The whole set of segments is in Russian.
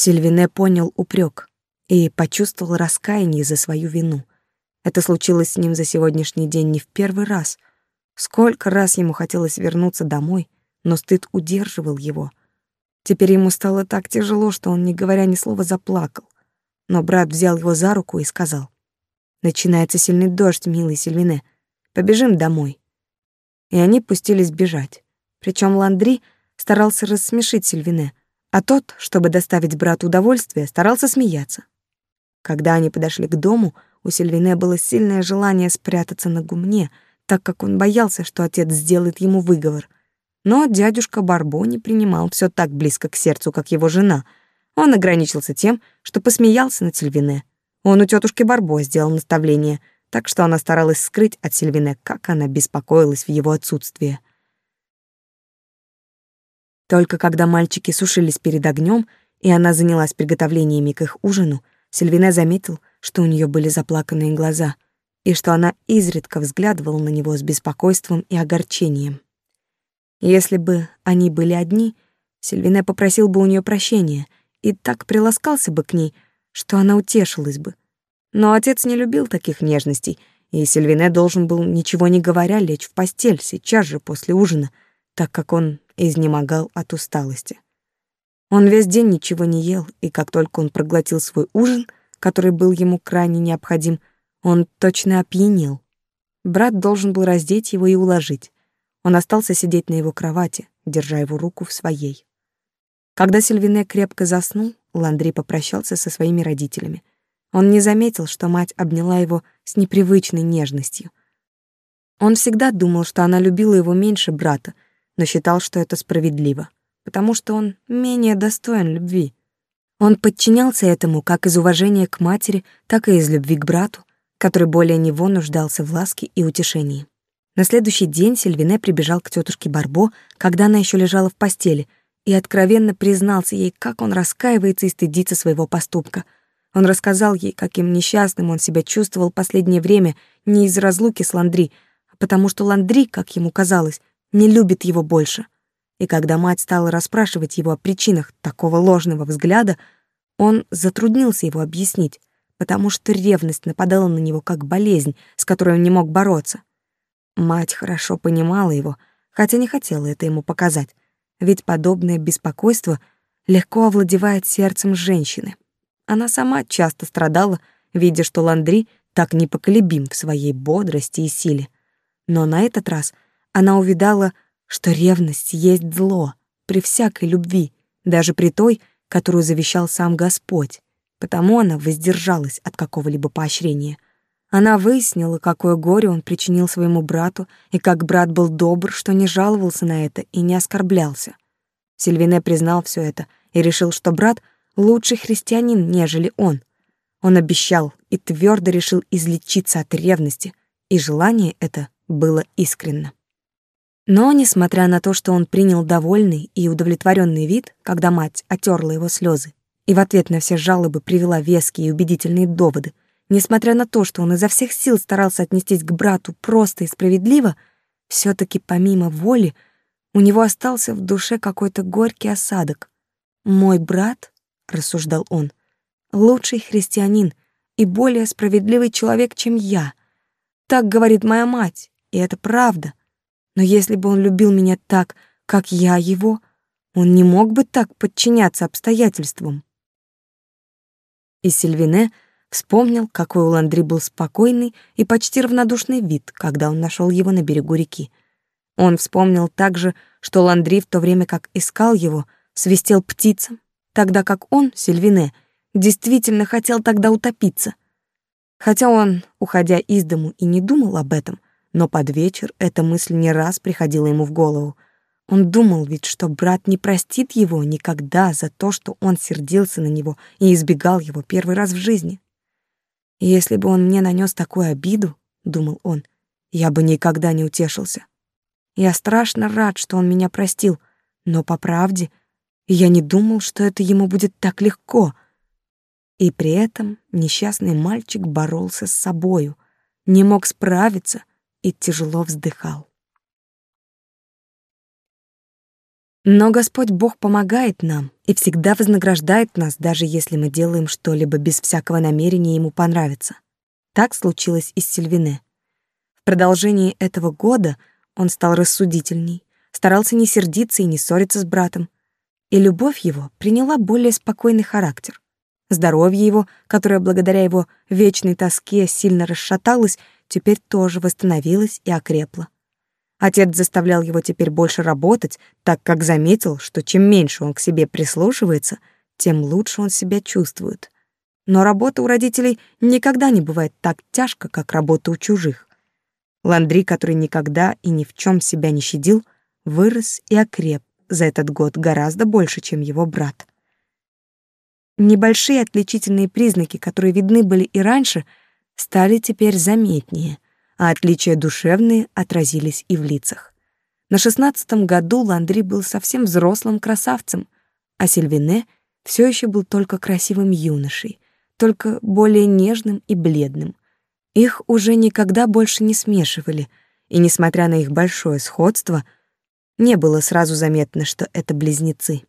Сильвине понял упрек и почувствовал раскаяние за свою вину. Это случилось с ним за сегодняшний день не в первый раз. Сколько раз ему хотелось вернуться домой, но стыд удерживал его. Теперь ему стало так тяжело, что он, не говоря ни слова, заплакал. Но брат взял его за руку и сказал, «Начинается сильный дождь, милый Сильвине. Побежим домой». И они пустились бежать. Причем Ландри старался рассмешить Сильвине, а тот, чтобы доставить брату удовольствие, старался смеяться. Когда они подошли к дому, у Сильвине было сильное желание спрятаться на гумне, так как он боялся, что отец сделает ему выговор. Но дядюшка Барбо не принимал все так близко к сердцу, как его жена. Он ограничился тем, что посмеялся над Сильвине. Он у тетушки Барбо сделал наставление, так что она старалась скрыть от Сильвине, как она беспокоилась в его отсутствие. Только когда мальчики сушились перед огнем, и она занялась приготовлениями к их ужину, Сильвине заметил, что у нее были заплаканные глаза, и что она изредка взглядывала на него с беспокойством и огорчением. Если бы они были одни, Сильвине попросил бы у нее прощения и так приласкался бы к ней, что она утешилась бы. Но отец не любил таких нежностей, и Сильвине должен был, ничего не говоря, лечь в постель сейчас же после ужина, так как он изнемогал от усталости. Он весь день ничего не ел, и как только он проглотил свой ужин, который был ему крайне необходим, он точно опьянел. Брат должен был раздеть его и уложить. Он остался сидеть на его кровати, держа его руку в своей. Когда Сильвине крепко заснул, Ландри попрощался со своими родителями. Он не заметил, что мать обняла его с непривычной нежностью. Он всегда думал, что она любила его меньше брата — но считал, что это справедливо, потому что он менее достоин любви. Он подчинялся этому как из уважения к матери, так и из любви к брату, который более него нуждался в ласке и утешении. На следующий день Сильвине прибежал к тетушке Барбо, когда она еще лежала в постели, и откровенно признался ей, как он раскаивается и стыдится своего поступка. Он рассказал ей, каким несчастным он себя чувствовал последнее время не из разлуки с Ландри, а потому что Ландри, как ему казалось, не любит его больше. И когда мать стала расспрашивать его о причинах такого ложного взгляда, он затруднился его объяснить, потому что ревность нападала на него как болезнь, с которой он не мог бороться. Мать хорошо понимала его, хотя не хотела это ему показать, ведь подобное беспокойство легко овладевает сердцем женщины. Она сама часто страдала, видя, что Ландри так непоколебим в своей бодрости и силе. Но на этот раз — она увидала, что ревность есть зло при всякой любви, даже при той, которую завещал сам Господь. Потому она воздержалась от какого-либо поощрения. Она выяснила, какое горе он причинил своему брату, и как брат был добр, что не жаловался на это и не оскорблялся. Сильвине признал все это и решил, что брат — лучший христианин, нежели он. Он обещал и твердо решил излечиться от ревности, и желание это было искренно. Но, несмотря на то, что он принял довольный и удовлетворенный вид, когда мать отерла его слезы, и в ответ на все жалобы привела веские и убедительные доводы, несмотря на то, что он изо всех сил старался отнестись к брату просто и справедливо, все таки помимо воли у него остался в душе какой-то горький осадок. «Мой брат», — рассуждал он, — «лучший христианин и более справедливый человек, чем я. Так говорит моя мать, и это правда. Но если бы он любил меня так, как я его, он не мог бы так подчиняться обстоятельствам. И Сильвине вспомнил, какой у Ландри был спокойный и почти равнодушный вид, когда он нашел его на берегу реки. Он вспомнил также, что Ландри в то время как искал его, свистел птицам, тогда как он, Сильвине, действительно хотел тогда утопиться. Хотя он, уходя из дому, и не думал об этом, но под вечер эта мысль не раз приходила ему в голову. Он думал ведь, что брат не простит его никогда за то, что он сердился на него и избегал его первый раз в жизни. Если бы он мне нанес такую обиду, — думал он, — я бы никогда не утешился. Я страшно рад, что он меня простил, но по правде я не думал, что это ему будет так легко. И при этом несчастный мальчик боролся с собою, не мог справиться и тяжело вздыхал. Но Господь Бог помогает нам и всегда вознаграждает нас, даже если мы делаем что-либо без всякого намерения ему понравиться. Так случилось и с Сильвине. В продолжении этого года он стал рассудительней, старался не сердиться и не ссориться с братом, и любовь его приняла более спокойный характер. Здоровье его, которое благодаря его вечной тоске сильно расшаталось, теперь тоже восстановилось и окрепло. Отец заставлял его теперь больше работать, так как заметил, что чем меньше он к себе прислушивается, тем лучше он себя чувствует. Но работа у родителей никогда не бывает так тяжко, как работа у чужих. Ландри, который никогда и ни в чем себя не щадил, вырос и окреп за этот год гораздо больше, чем его брат. Небольшие отличительные признаки, которые видны были и раньше, стали теперь заметнее, а отличия душевные отразились и в лицах. На шестнадцатом году Ландри был совсем взрослым красавцем, а Сильвине все еще был только красивым юношей, только более нежным и бледным. Их уже никогда больше не смешивали, и, несмотря на их большое сходство, не было сразу заметно, что это близнецы.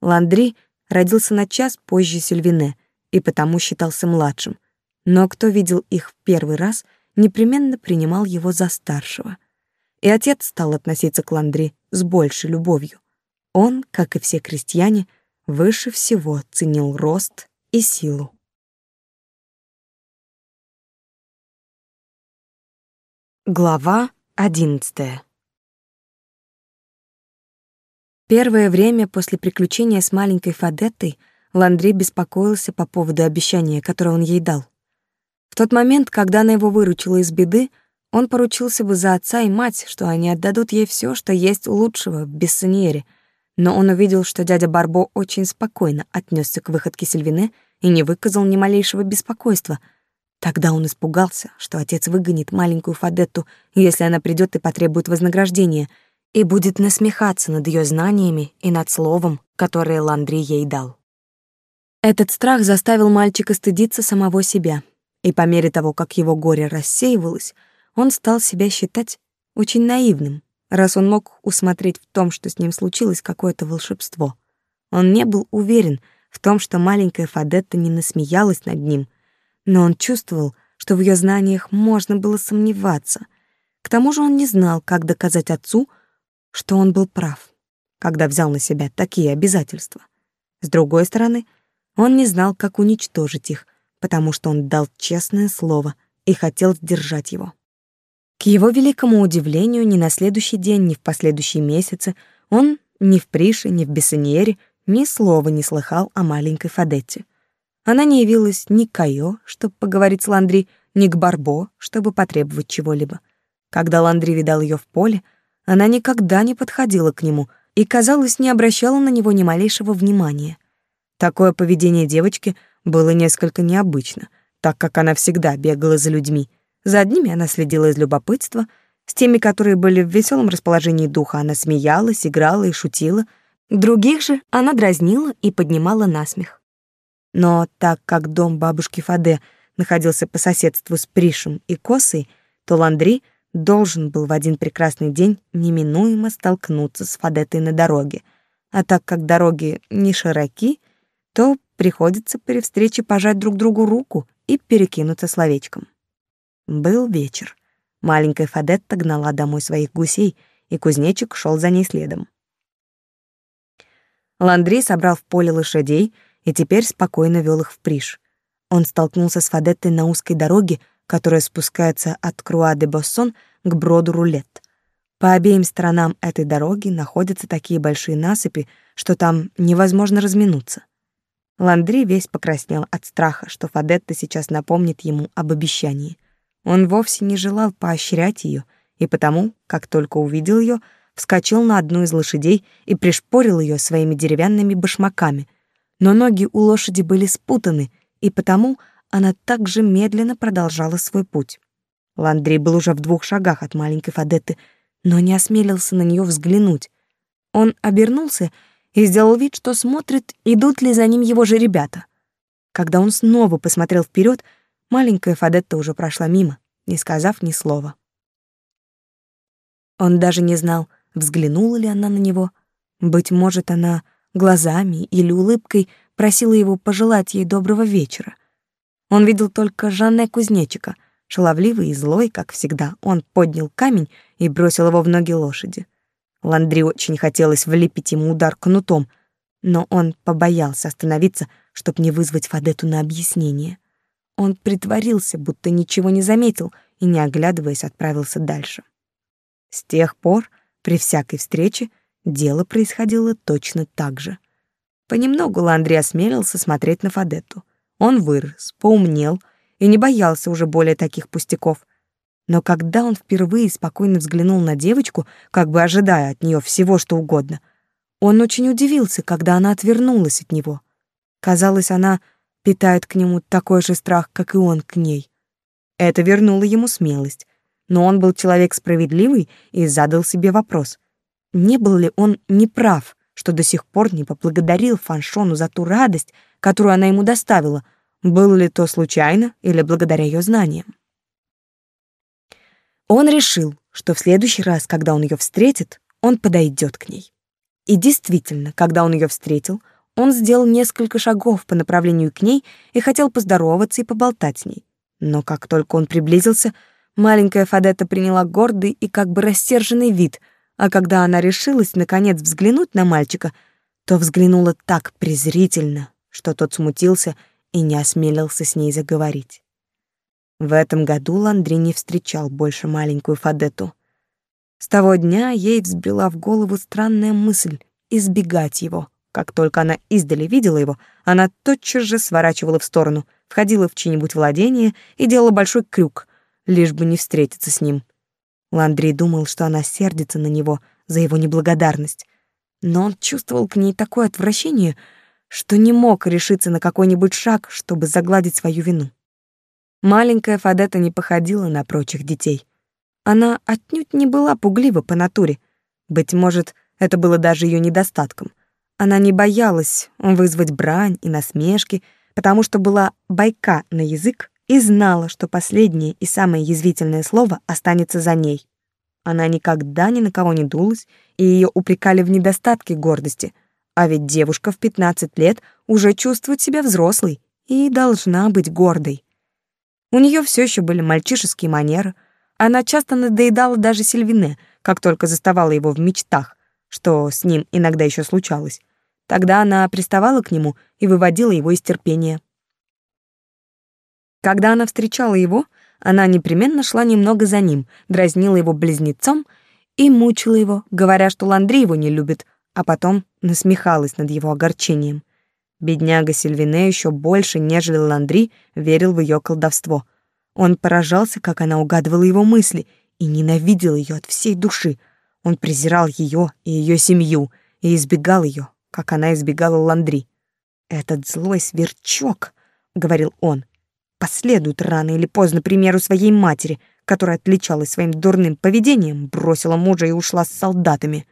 Ландри — родился на час позже Сильвине и потому считался младшим, но кто видел их в первый раз, непременно принимал его за старшего. И отец стал относиться к Ландри с большей любовью. Он, как и все крестьяне, выше всего ценил рост и силу. Глава одиннадцатая Первое время после приключения с маленькой Фадеттой Ландри беспокоился по поводу обещания, которое он ей дал. В тот момент, когда она его выручила из беды, он поручился бы за отца и мать, что они отдадут ей все, что есть лучшего в Бессоньере. Но он увидел, что дядя Барбо очень спокойно отнесся к выходке Сильвине и не выказал ни малейшего беспокойства. Тогда он испугался, что отец выгонит маленькую Фадетту, если она придет и потребует вознаграждения — и будет насмехаться над ее знаниями и над словом, которое Ландри ей дал. Этот страх заставил мальчика стыдиться самого себя, и по мере того, как его горе рассеивалось, он стал себя считать очень наивным, раз он мог усмотреть в том, что с ним случилось какое-то волшебство. Он не был уверен в том, что маленькая Фадетта не насмеялась над ним, но он чувствовал, что в ее знаниях можно было сомневаться. К тому же он не знал, как доказать отцу, что он был прав, когда взял на себя такие обязательства. С другой стороны, он не знал, как уничтожить их, потому что он дал честное слово и хотел сдержать его. К его великому удивлению, ни на следующий день, ни в последующие месяцы он ни в Прише, ни в Бессоньере ни слова не слыхал о маленькой Фадетте. Она не явилась ни к Кайо, чтобы поговорить с Ландри, ни к Барбо, чтобы потребовать чего-либо. Когда Ландри видал ее в поле, она никогда не подходила к нему и, казалось, не обращала на него ни малейшего внимания. Такое поведение девочки было несколько необычно, так как она всегда бегала за людьми. За одними она следила из любопытства, с теми, которые были в веселом расположении духа, она смеялась, играла и шутила, других же она дразнила и поднимала насмех. Но так как дом бабушки Фаде находился по соседству с Пришем и Косой, то Ландри — должен был в один прекрасный день неминуемо столкнуться с Фадетой на дороге. А так как дороги не широки, то приходится при встрече пожать друг другу руку и перекинуться словечком. Был вечер. Маленькая Фадетта гнала домой своих гусей, и кузнечик шел за ней следом. Ландри собрал в поле лошадей и теперь спокойно вел их в Приш. Он столкнулся с Фадеттой на узкой дороге, которая спускается от Круа-де-Боссон к броду Рулет. По обеим сторонам этой дороги находятся такие большие насыпи, что там невозможно разминуться. Ландри весь покраснел от страха, что Фадетта сейчас напомнит ему об обещании. Он вовсе не желал поощрять ее, и потому, как только увидел ее, вскочил на одну из лошадей и пришпорил ее своими деревянными башмаками. Но ноги у лошади были спутаны, и потому она также медленно продолжала свой путь. Ландри был уже в двух шагах от маленькой Фадетты, но не осмелился на нее взглянуть. Он обернулся и сделал вид, что смотрит, идут ли за ним его же ребята. Когда он снова посмотрел вперед, маленькая Фадетта уже прошла мимо, не сказав ни слова. Он даже не знал, взглянула ли она на него, Быть может, она глазами или улыбкой просила его пожелать ей доброго вечера. Он видел только Жанне Кузнечика, шаловливый и злой, как всегда. Он поднял камень и бросил его в ноги лошади. Ландри очень хотелось влепить ему удар кнутом, но он побоялся остановиться, чтобы не вызвать Фадету на объяснение. Он притворился, будто ничего не заметил, и, не оглядываясь, отправился дальше. С тех пор, при всякой встрече, дело происходило точно так же. Понемногу Ландри осмелился смотреть на Фадетту. Он вырос, поумнел и не боялся уже более таких пустяков. Но когда он впервые спокойно взглянул на девочку, как бы ожидая от нее всего, что угодно, он очень удивился, когда она отвернулась от него. Казалось, она питает к нему такой же страх, как и он к ней. Это вернуло ему смелость, но он был человек справедливый и задал себе вопрос. Не был ли он неправ, что до сих пор не поблагодарил Фаншону за ту радость, которую она ему доставила, было ли то случайно или благодаря ее знаниям? Он решил, что в следующий раз, когда он ее встретит, он подойдет к ней. И действительно, когда он ее встретил, он сделал несколько шагов по направлению к ней и хотел поздороваться и поболтать с ней. Но как только он приблизился, маленькая Фадета приняла гордый и как бы рассерженный вид, а когда она решилась наконец взглянуть на мальчика, то взглянула так презрительно, что тот смутился и не осмелился с ней заговорить. В этом году Ландри не встречал больше маленькую Фадету. С того дня ей взбрела в голову странная мысль — избегать его — как только она издали видела его, она тотчас же сворачивала в сторону, входила в чьи-нибудь владения и делала большой крюк, лишь бы не встретиться с ним. Ландрей думал, что она сердится на него за его неблагодарность, но он чувствовал к ней такое отвращение, что не мог решиться на какой-нибудь шаг, чтобы загладить свою вину. Маленькая Фадета не походила на прочих детей. Она отнюдь не была пуглива по натуре. Быть может, это было даже ее недостатком. Она не боялась вызвать брань и насмешки, потому что была байка на язык и знала, что последнее и самое язвительное слово останется за ней. Она никогда ни на кого не дулась, и ее упрекали в недостатке гордости, а ведь девушка в 15 лет уже чувствует себя взрослой и должна быть гордой. У нее все еще были мальчишеские манеры, она часто надоедала даже Сильвине, как только заставала его в мечтах, что с ним иногда еще случалось. Тогда она приставала к нему и выводила его из терпения. Когда она встречала его, она непременно шла немного за ним, дразнила его близнецом и мучила его, говоря, что Ландри его не любит, а потом насмехалась над его огорчением. Бедняга Сильвине еще больше, нежели Ландри, верил в ее колдовство. Он поражался, как она угадывала его мысли, и ненавидел ее от всей души. Он презирал ее и ее семью, и избегал ее, как она избегала Ландри. «Этот злой сверчок», — говорил он, — «последует рано или поздно примеру своей матери, которая отличалась своим дурным поведением, бросила мужа и ушла с солдатами».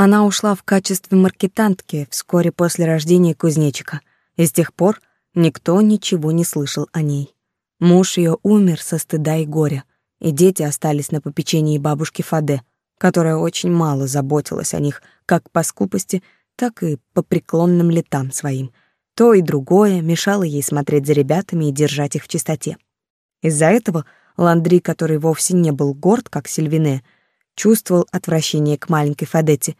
Она ушла в качестве маркетантки вскоре после рождения кузнечика, и с тех пор никто ничего не слышал о ней. Муж ее умер со стыда и горя, и дети остались на попечении бабушки Фаде, которая очень мало заботилась о них как по скупости, так и по преклонным летам своим. То и другое мешало ей смотреть за ребятами и держать их в чистоте. Из-за этого Ландри, который вовсе не был горд, как Сильвине, чувствовал отвращение к маленькой Фадете.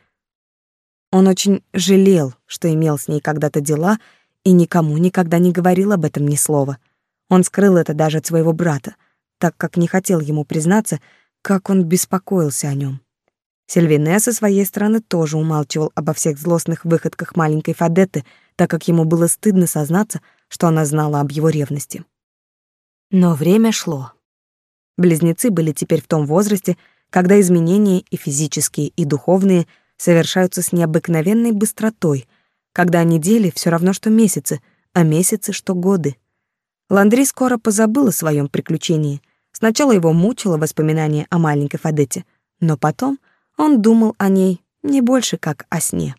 Он очень жалел, что имел с ней когда-то дела, и никому никогда не говорил об этом ни слова. Он скрыл это даже от своего брата, так как не хотел ему признаться, как он беспокоился о нем. Сильвине со своей стороны тоже умалчивал обо всех злостных выходках маленькой Фадетты, так как ему было стыдно сознаться, что она знала об его ревности. Но время шло. Близнецы были теперь в том возрасте, когда изменения и физические, и духовные совершаются с необыкновенной быстротой, когда недели все равно что месяцы, а месяцы что годы. Ландри скоро позабыл о своем приключении. Сначала его мучило воспоминание о маленькой Фадете, но потом он думал о ней не больше, как о сне.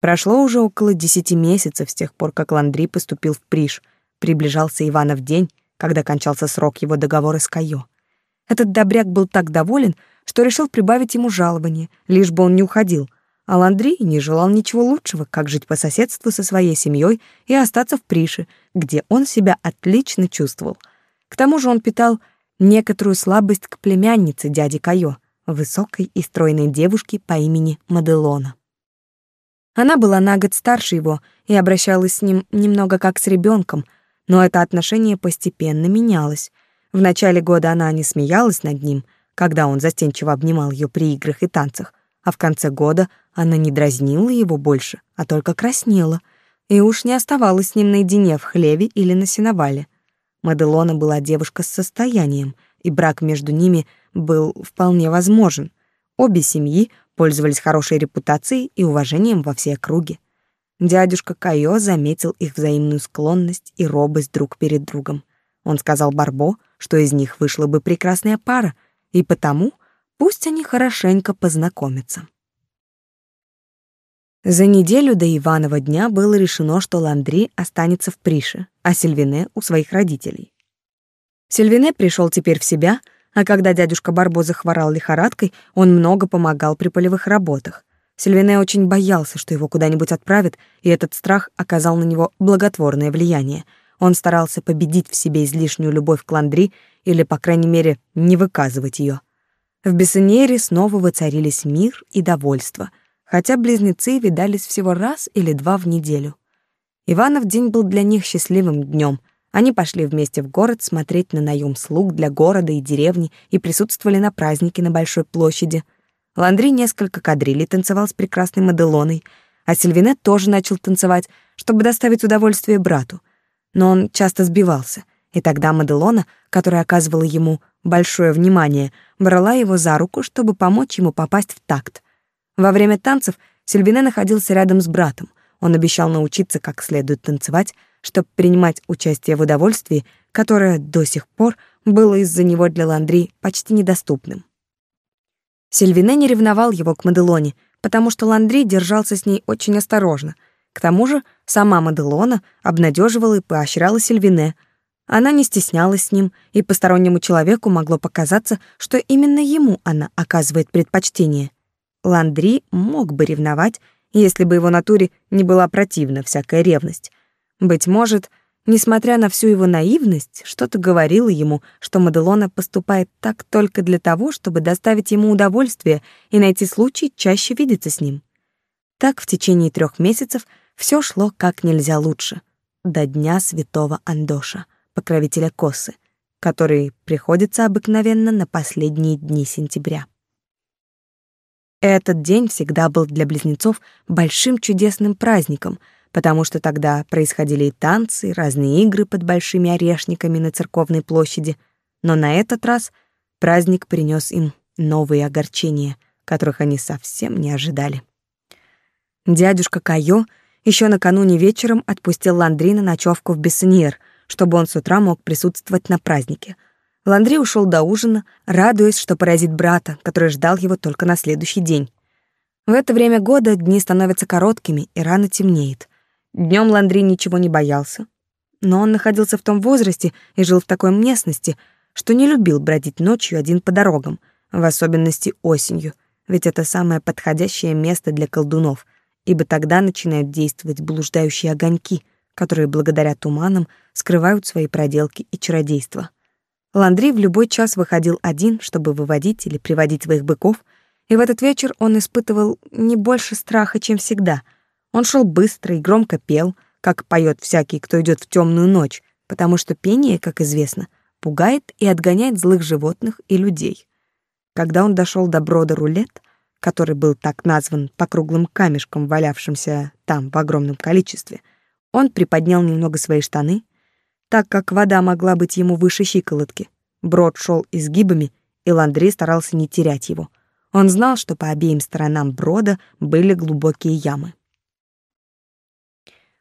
Прошло уже около десяти месяцев с тех пор, как Ландри поступил в Приш. Приближался Иванов день, когда кончался срок его договора с Кайо. Этот добряк был так доволен, что решил прибавить ему жалование, лишь бы он не уходил, а Ландри не желал ничего лучшего, как жить по соседству со своей семьей и остаться в Прише, где он себя отлично чувствовал. К тому же он питал некоторую слабость к племяннице дяди Кайо, высокой и стройной девушке по имени Маделона. Она была на год старше его и обращалась с ним немного как с ребенком, но это отношение постепенно менялось. В начале года она не смеялась над ним, когда он застенчиво обнимал ее при играх и танцах, а в конце года она не дразнила его больше, а только краснела, и уж не оставалась с ним наедине в хлеве или на сеновале. Маделона была девушка с состоянием, и брак между ними был вполне возможен. Обе семьи пользовались хорошей репутацией и уважением во все округи. Дядюшка Кайо заметил их взаимную склонность и робость друг перед другом. Он сказал Барбо, что из них вышла бы прекрасная пара, и потому пусть они хорошенько познакомятся. За неделю до Иванова дня было решено, что Ландри останется в Прише, а Сильвине — у своих родителей. Сильвине пришел теперь в себя, а когда дядюшка Барбо захворал лихорадкой, он много помогал при полевых работах. Сильвине очень боялся, что его куда-нибудь отправят, и этот страх оказал на него благотворное влияние. Он старался победить в себе излишнюю любовь к Ландри или, по крайней мере, не выказывать ее. В Бессоньере снова воцарились мир и довольство — хотя близнецы видались всего раз или два в неделю. Иванов день был для них счастливым днем. Они пошли вместе в город смотреть на наем слуг для города и деревни и присутствовали на празднике на Большой площади. Ландри несколько кадрилей танцевал с прекрасной Маделоной, а Сильвине тоже начал танцевать, чтобы доставить удовольствие брату. Но он часто сбивался, и тогда Маделона, которая оказывала ему большое внимание, брала его за руку, чтобы помочь ему попасть в такт. Во время танцев Сильвине находился рядом с братом. Он обещал научиться как следует танцевать, чтобы принимать участие в удовольствии, которое до сих пор было из-за него для Ландри почти недоступным. Сильвине не ревновал его к Маделоне, потому что Ландри держался с ней очень осторожно. К тому же сама Маделона обнадеживала и поощряла Сильвине. Она не стеснялась с ним, и постороннему человеку могло показаться, что именно ему она оказывает предпочтение. Ландри мог бы ревновать, если бы его натуре не была противна всякая ревность. Быть может, несмотря на всю его наивность, что-то говорило ему, что Маделона поступает так только для того, чтобы доставить ему удовольствие и найти случай чаще видеться с ним. Так в течение трех месяцев все шло как нельзя лучше, до дня святого Андоша, покровителя Косы, который приходится обыкновенно на последние дни сентября. Этот день всегда был для близнецов большим чудесным праздником, потому что тогда происходили и танцы, и разные игры под большими орешниками на церковной площади. Но на этот раз праздник принес им новые огорчения, которых они совсем не ожидали. Дядюшка Кайо еще накануне вечером отпустил Ландри на ночевку в Бессоньер, чтобы он с утра мог присутствовать на празднике — Ландри ушел до ужина, радуясь, что поразит брата, который ждал его только на следующий день. В это время года дни становятся короткими и рано темнеет. Днем Ландри ничего не боялся. Но он находился в том возрасте и жил в такой местности, что не любил бродить ночью один по дорогам, в особенности осенью, ведь это самое подходящее место для колдунов, ибо тогда начинают действовать блуждающие огоньки, которые благодаря туманам скрывают свои проделки и чародейства. Ландри в любой час выходил один, чтобы выводить или приводить своих быков, и в этот вечер он испытывал не больше страха, чем всегда. Он шел быстро и громко пел, как поет всякий, кто идет в темную ночь, потому что пение, как известно, пугает и отгоняет злых животных и людей. Когда он дошел до брода Рулет, который был так назван по круглым камешкам, валявшимся там в огромном количестве, он приподнял немного свои штаны — так как вода могла быть ему выше щиколотки. Брод шел изгибами, и Ландри старался не терять его. Он знал, что по обеим сторонам брода были глубокие ямы.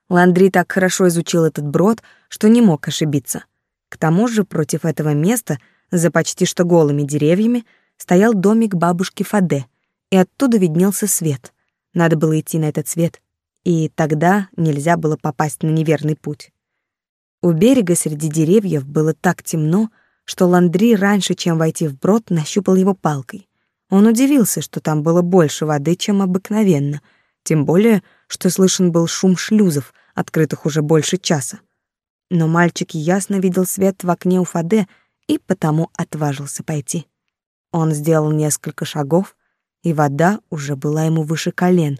Ландри так хорошо изучил этот брод, что не мог ошибиться. К тому же против этого места, за почти что голыми деревьями, стоял домик бабушки Фаде, и оттуда виднелся свет. Надо было идти на этот свет, и тогда нельзя было попасть на неверный путь. У берега среди деревьев было так темно, что Ландри раньше, чем войти в брод, нащупал его палкой. Он удивился, что там было больше воды, чем обыкновенно, тем более, что слышен был шум шлюзов, открытых уже больше часа. Но мальчик ясно видел свет в окне у Фаде и потому отважился пойти. Он сделал несколько шагов, и вода уже была ему выше колен.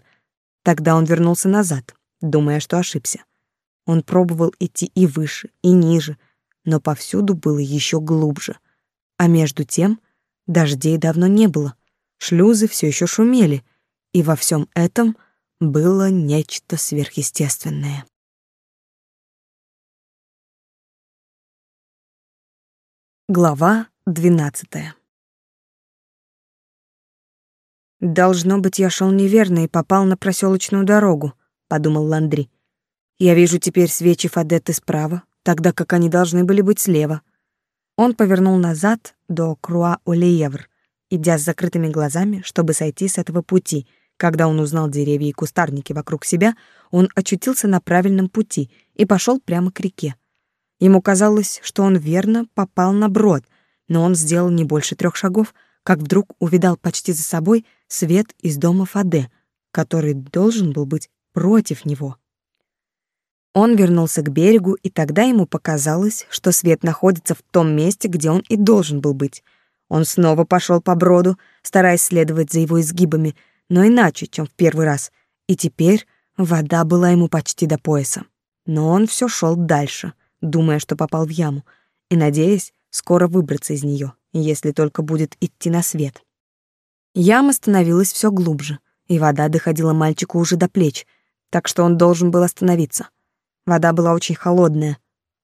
Тогда он вернулся назад, думая, что ошибся. Он пробовал идти и выше, и ниже, но повсюду было еще глубже. А между тем дождей давно не было, шлюзы все еще шумели, и во всем этом было нечто сверхъестественное. Глава двенадцатая «Должно быть, я шел неверно и попал на проселочную дорогу», — подумал Ландри. «Я вижу теперь свечи Фадетты справа, тогда как они должны были быть слева». Он повернул назад до Круа-Олеевр, идя с закрытыми глазами, чтобы сойти с этого пути. Когда он узнал деревья и кустарники вокруг себя, он очутился на правильном пути и пошел прямо к реке. Ему казалось, что он верно попал на брод, но он сделал не больше трех шагов, как вдруг увидал почти за собой свет из дома Фаде, который должен был быть против него. Он вернулся к берегу, и тогда ему показалось, что свет находится в том месте, где он и должен был быть. Он снова пошел по броду, стараясь следовать за его изгибами, но иначе, чем в первый раз, и теперь вода была ему почти до пояса. Но он все шел дальше, думая, что попал в яму, и надеясь скоро выбраться из нее, если только будет идти на свет. Яма становилась все глубже, и вода доходила мальчику уже до плеч, так что он должен был остановиться. Вода была очень холодная.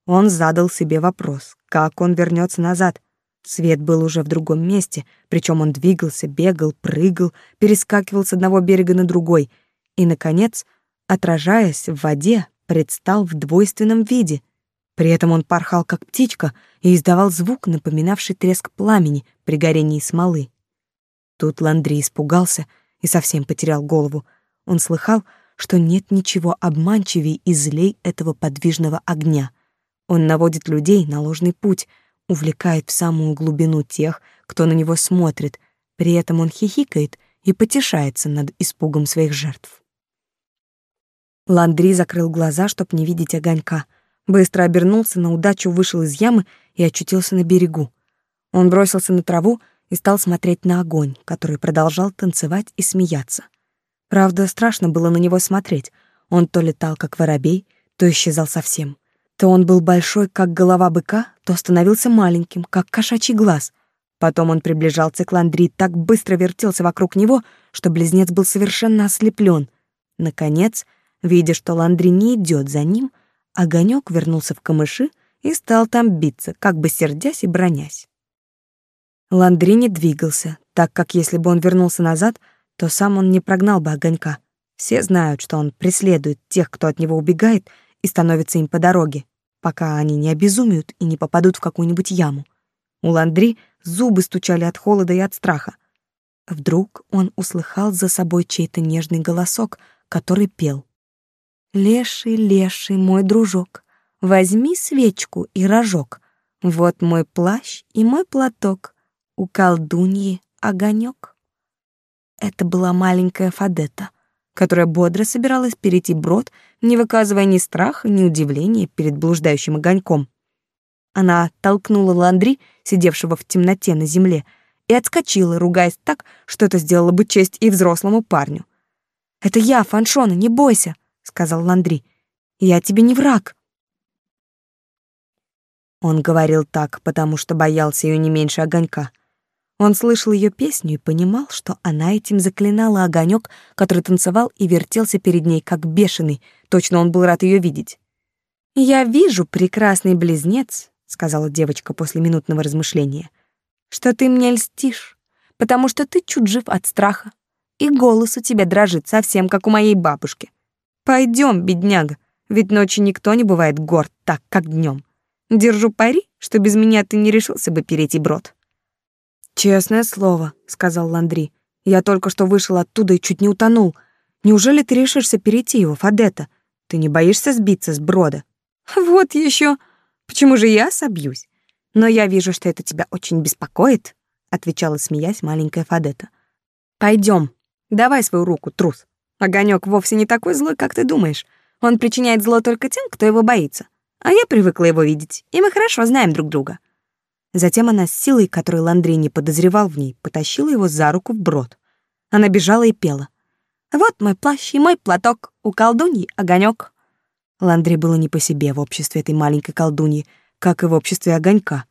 Он задал себе вопрос, как он вернется назад. Свет был уже в другом месте, причем он двигался, бегал, прыгал, перескакивал с одного берега на другой и, наконец, отражаясь в воде, предстал в двойственном виде. При этом он порхал, как птичка, и издавал звук, напоминавший треск пламени при горении смолы. Тут Ландри испугался и совсем потерял голову. Он слыхал, что нет ничего обманчивее и злей этого подвижного огня. Он наводит людей на ложный путь, увлекает в самую глубину тех, кто на него смотрит, при этом он хихикает и потешается над испугом своих жертв. Ландри закрыл глаза, чтобы не видеть огонька, быстро обернулся, на удачу вышел из ямы и очутился на берегу. Он бросился на траву и стал смотреть на огонь, который продолжал танцевать и смеяться. Правда, страшно было на него смотреть. Он то летал, как воробей, то исчезал совсем. То он был большой, как голова быка, то становился маленьким, как кошачий глаз. Потом он приближался к Ландри, так быстро вертелся вокруг него, что близнец был совершенно ослеплен. Наконец, видя, что Ландри не идет за ним, огонек вернулся в камыши и стал там биться, как бы сердясь и бронясь. Ландри не двигался, так как если бы он вернулся назад, то сам он не прогнал бы огонька. Все знают, что он преследует тех, кто от него убегает, и становится им по дороге, пока они не обезумеют и не попадут в какую-нибудь яму. У Ландри зубы стучали от холода и от страха. Вдруг он услыхал за собой чей-то нежный голосок, который пел. «Леший, леший, мой дружок, возьми свечку и рожок. Вот мой плащ и мой платок у колдуньи огонек. Это была маленькая Фадета, которая бодро собиралась перейти брод, не выказывая ни страха, ни удивления перед блуждающим огоньком. Она толкнула Ландри, сидевшего в темноте на земле, и отскочила, ругаясь так, что это сделало бы честь и взрослому парню. «Это я, Фаншона, не бойся», — сказал Ландри. «Я тебе не враг». Он говорил так, потому что боялся ее не меньше огонька. Он слышал ее песню и понимал, что она этим заклинала огонек, который танцевал и вертелся перед ней, как бешеный. Точно он был рад ее видеть. «Я вижу, прекрасный близнец», — сказала девочка после минутного размышления, «что ты мне льстишь, потому что ты чуть жив от страха, и голос у тебя дрожит совсем, как у моей бабушки. Пойдем, бедняга, ведь ночью никто не бывает горд так, как днем. Держу пари, что без меня ты не решился бы перейти брод». «Честное слово», — сказал Ландри. «Я только что вышел оттуда и чуть не утонул. Неужели ты решишься перейти его, Фадета? Ты не боишься сбиться с брода?» «Вот еще. Почему же я собьюсь? Но я вижу, что это тебя очень беспокоит», отвечала, смеясь, маленькая Фадета. Пойдем, давай свою руку, трус. Огонек вовсе не такой злой, как ты думаешь. Он причиняет зло только тем, кто его боится. А я привыкла его видеть, и мы хорошо знаем друг друга. Затем она с силой, которой Ландрей не подозревал в ней, потащила его за руку в брод. Она бежала и пела. «Вот мой плащ и мой платок, у колдуньи огонек. Ландре было не по себе в обществе этой маленькой колдуньи, как и в обществе огонька.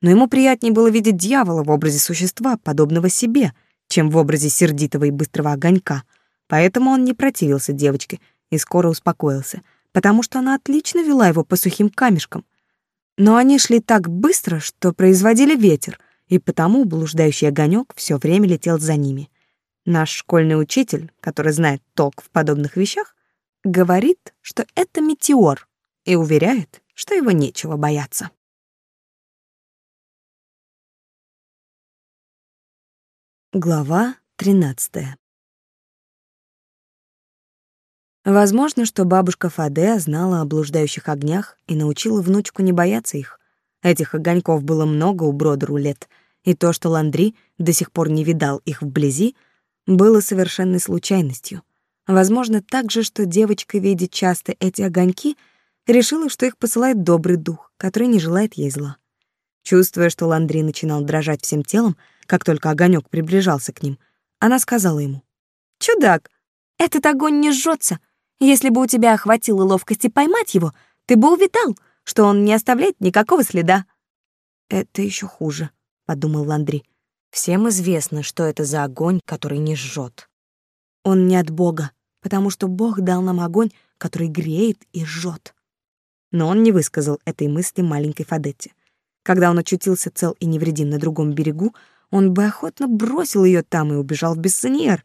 Но ему приятнее было видеть дьявола в образе существа, подобного себе, чем в образе сердитого и быстрого огонька. Поэтому он не противился девочке и скоро успокоился, потому что она отлично вела его по сухим камешкам. Но они шли так быстро, что производили ветер, и потому блуждающий огонек все время летел за ними — Наш школьный учитель, который знает толк в подобных вещах, говорит, что это метеор, и уверяет, что его нечего бояться. Глава 13. Возможно, что бабушка Фаде знала о блуждающих огнях и научила внучку не бояться их. Этих огоньков было много у Бродеру лет, и то, что Ландри до сих пор не видал их вблизи — было совершенной случайностью. Возможно, так же, что девочка видит часто эти огоньки, решила, что их посылает добрый дух, который не желает ей зла. Чувствуя, что Ландри начинал дрожать всем телом, как только огонек приближался к ним, она сказала ему: "Чудак, этот огонь не жжется. Если бы у тебя хватило ловкости поймать его, ты бы увидал, что он не оставляет никакого следа". Это еще хуже, подумал Ландри. Всем известно, что это за огонь, который не жжет. Он не от Бога, потому что Бог дал нам огонь, который греет и жжет. Но он не высказал этой мысли маленькой Фадетте. Когда он очутился цел и невредим на другом берегу, он бы охотно бросил ее там и убежал в Бессоньер.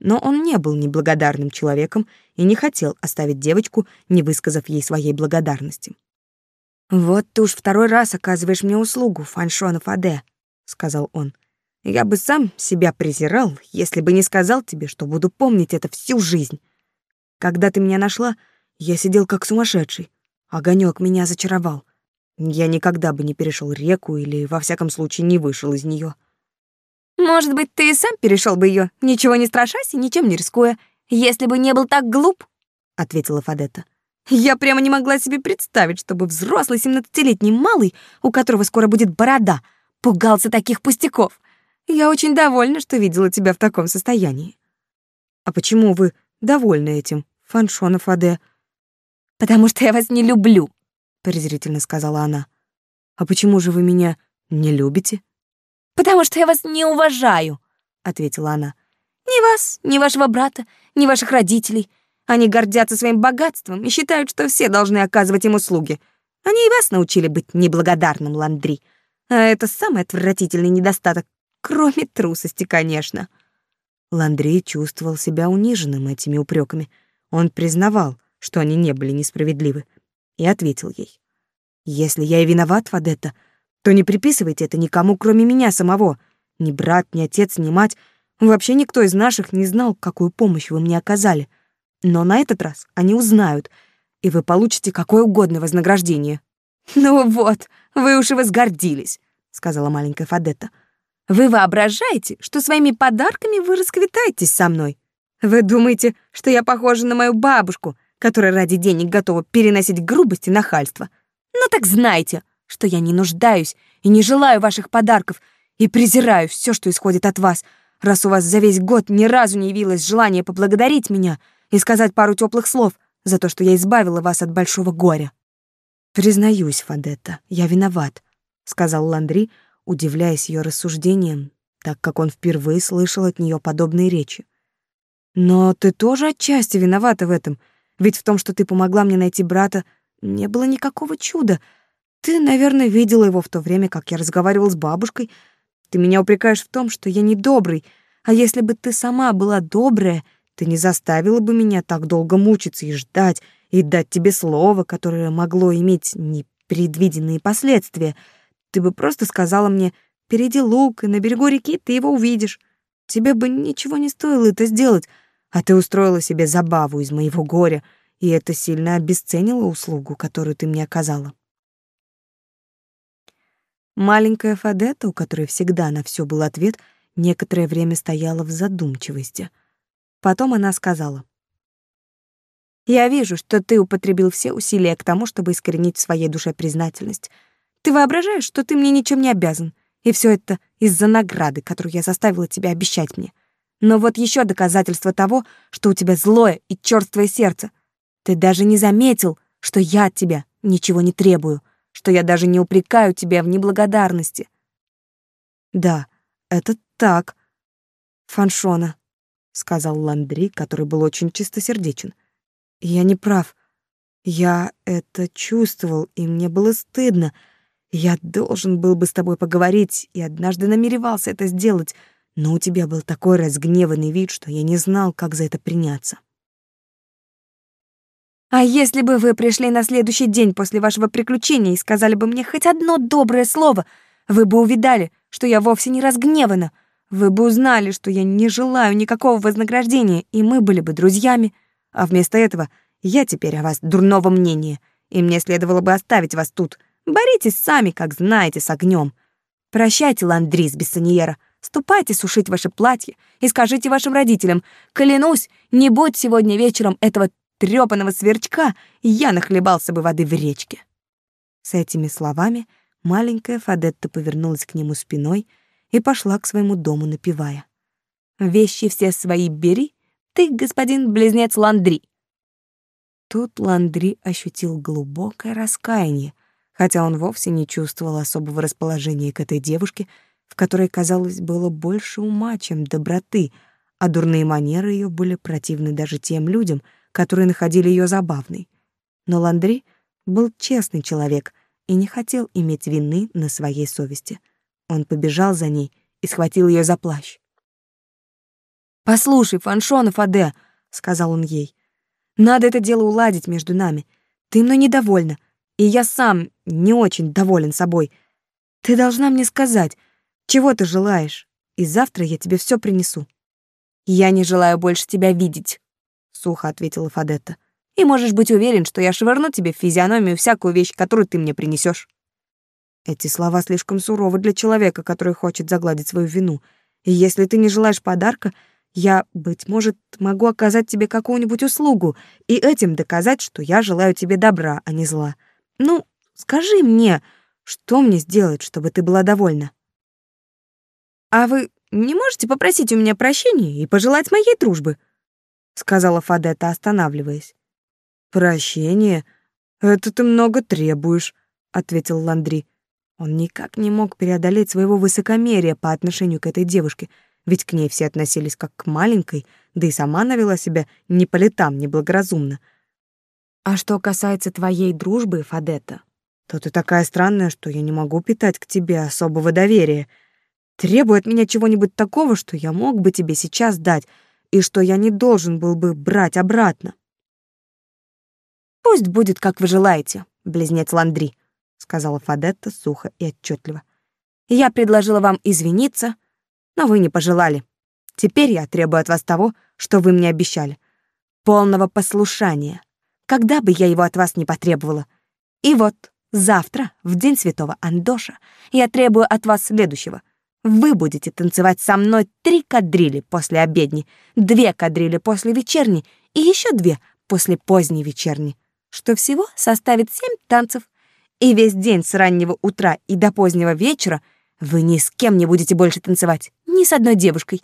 Но он не был неблагодарным человеком и не хотел оставить девочку, не высказав ей своей благодарности. «Вот ты уж второй раз оказываешь мне услугу, Фаншона Фаде», — сказал он. Я бы сам себя презирал, если бы не сказал тебе, что буду помнить это всю жизнь. Когда ты меня нашла, я сидел как сумасшедший. Огонек меня зачаровал. Я никогда бы не перешел реку или, во всяком случае, не вышел из нее. Может быть, ты и сам перешел бы ее, ничего не страшась и ничем не рискуя, если бы не был так глуп, — ответила Фадетта. Я прямо не могла себе представить, чтобы взрослый семнадцатилетний малый, у которого скоро будет борода, пугался таких пустяков. Я очень довольна, что видела тебя в таком состоянии. А почему вы довольны этим, Фаншонов Аде? Потому что я вас не люблю, презрительно сказала она. А почему же вы меня не любите? Потому что я вас не уважаю, ответила она. Ни вас, ни вашего брата, ни ваших родителей. Они гордятся своим богатством и считают, что все должны оказывать им услуги. Они и вас научили быть неблагодарным, Ландри. А это самый отвратительный недостаток, Кроме трусости, конечно. Ландрей чувствовал себя униженным этими упреками. Он признавал, что они не были несправедливы, и ответил ей. «Если я и виноват, Вадетта, то не приписывайте это никому, кроме меня самого. Ни брат, ни отец, ни мать, вообще никто из наших не знал, какую помощь вы мне оказали. Но на этот раз они узнают, и вы получите какое угодно вознаграждение». «Ну вот, вы уж и возгордились», — сказала маленькая Фадетта. Вы воображаете, что своими подарками вы расквитаетесь со мной? Вы думаете, что я похожа на мою бабушку, которая ради денег готова переносить грубость и нахальство? Ну так знайте, что я не нуждаюсь и не желаю ваших подарков и презираю все, что исходит от вас, раз у вас за весь год ни разу не явилось желание поблагодарить меня и сказать пару теплых слов за то, что я избавила вас от большого горя. Признаюсь, Фадетта, я виноват, сказал Ландри, удивляясь ее рассуждениям, так как он впервые слышал от нее подобные речи. Но ты тоже отчасти виновата в этом, ведь в том, что ты помогла мне найти брата, не было никакого чуда. Ты, наверное, видела его в то время, как я разговаривал с бабушкой. Ты меня упрекаешь в том, что я недобрый, а если бы ты сама была добрая, ты не заставила бы меня так долго мучиться и ждать, и дать тебе слово, которое могло иметь непредвиденные последствия — ты бы просто сказала мне, перейди луг, и на берегу реки ты его увидишь. Тебе бы ничего не стоило это сделать, а ты устроила себе забаву из моего горя, и это сильно обесценило услугу, которую ты мне оказала. Маленькая Фадета, у которой всегда на все был ответ, некоторое время стояла в задумчивости. Потом она сказала. «Я вижу, что ты употребил все усилия к тому, чтобы искоренить в своей душе признательность. Ты воображаешь, что ты мне ничем не обязан, и все это из-за награды, которую я заставила тебя обещать мне. Но вот еще доказательство того, что у тебя злое и черствое сердце. Ты даже не заметил, что я от тебя ничего не требую, что я даже не упрекаю тебя в неблагодарности. Да, это так. Фаншона, сказал Ландри, который был очень чистосердечен. Я не прав. Я это чувствовал, и мне было стыдно. Я должен был бы с тобой поговорить, и однажды намеревался это сделать, но у тебя был такой разгневанный вид, что я не знал, как за это приняться. А если бы вы пришли на следующий день после вашего приключения и сказали бы мне хоть одно доброе слово, вы бы увидали, что я вовсе не разгневана. Вы бы узнали, что я не желаю никакого вознаграждения, и мы были бы друзьями. А вместо этого я теперь о вас дурного мнения, и мне следовало бы оставить вас тут. Боритесь сами, как знаете, с огнем. Прощайте, Ландрис Бессоньера. Ступайте сушить ваше платье и скажите вашим родителям, клянусь, не будь сегодня вечером этого трёпаного сверчка, я нахлебался бы воды в речке. С этими словами маленькая Фадетта повернулась к нему спиной и пошла к своему дому, напевая. «Вещи все свои бери, ты, господин близнец Ландри». Тут Ландри ощутил глубокое раскаяние, хотя он вовсе не чувствовал особого расположения к этой девушке, в которой, казалось, было больше ума, чем доброты, а дурные манеры ее были противны даже тем людям, которые находили ее забавной. Но Ландри был честный человек и не хотел иметь вины на своей совести. Он побежал за ней и схватил ее за плащ. «Послушай, Фаншонов Аде», — сказал он ей, — «надо это дело уладить между нами. Ты мной недовольна, и я сам не очень доволен собой. Ты должна мне сказать, чего ты желаешь, и завтра я тебе все принесу». «Я не желаю больше тебя видеть», сухо ответила Фадетта. И можешь быть уверен, что я швырну тебе в физиономию всякую вещь, которую ты мне принесешь. Эти слова слишком суровы для человека, который хочет загладить свою вину. И если ты не желаешь подарка, я, быть может, могу оказать тебе какую-нибудь услугу и этим доказать, что я желаю тебе добра, а не зла. Ну, скажи мне, что мне сделать, чтобы ты была довольна? А вы не можете попросить у меня прощения и пожелать моей дружбы? Сказала Фадета, останавливаясь. Прощение? Это ты много требуешь, ответил Ландри. Он никак не мог преодолеть своего высокомерия по отношению к этой девушке, ведь к ней все относились как к маленькой, да и сама она вела себя не по летам, неблагоразумно. А что касается твоей дружбы, Фадета, то ты такая странная, что я не могу питать к тебе особого доверия. Требуй от меня чего-нибудь такого, что я мог бы тебе сейчас дать, и что я не должен был бы брать обратно. «Пусть будет, как вы желаете, близнец Ландри», — сказала Фадетта сухо и отчетливо. «Я предложила вам извиниться, но вы не пожелали. Теперь я требую от вас того, что вы мне обещали. Полного послушания, когда бы я его от вас не потребовала. И вот завтра, в день святого Андоша, я требую от вас следующего. Вы будете танцевать со мной три кадрили после обедни, две кадрили после вечерни и еще две после поздней вечерни, что всего составит семь танцев. И весь день с раннего утра и до позднего вечера вы ни с кем не будете больше танцевать, ни с одной девушкой.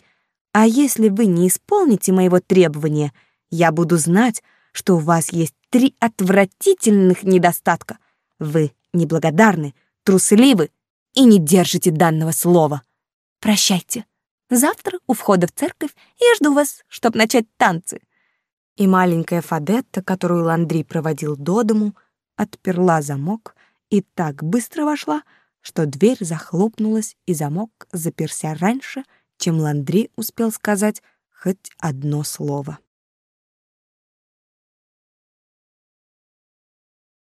А если вы не исполните моего требования, я буду знать, что у вас есть три отвратительных недостатка. Вы неблагодарны, трусливы и не держите данного слова. Прощайте. Завтра у входа в церковь я жду вас, чтобы начать танцы». И маленькая Фадетта, которую Ландри проводил до дому, отперла замок и так быстро вошла, что дверь захлопнулась и замок заперся раньше, чем Ландри успел сказать хоть одно слово.